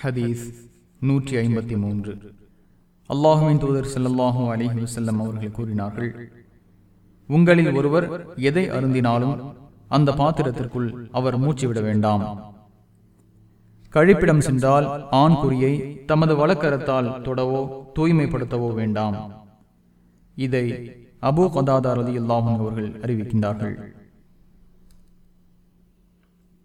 ஹதீஸ் நூற்றி ஐம்பத்தி மூன்று. அல்லாஹுவின் தூதர் செல்லல்லாஹூ அலைஹி வஸல்லம் அவர்கள் கூறினார்கள் உங்களில் ஒருவர் எதை அருந்தினாலும் அந்த பாத்திரத்திற்குள் அவர் மூச்சு விட வேண்டாம். கழிப்பிடம் சென்றால் ஆண் குறியை தமது வழக்கரத்தால் தொடவோ தூய்மைப்படுத்தவோ வேண்டாம். இதை அபு கதாதாரதி அவர்கள் அறிவிக்கின்றார்கள்.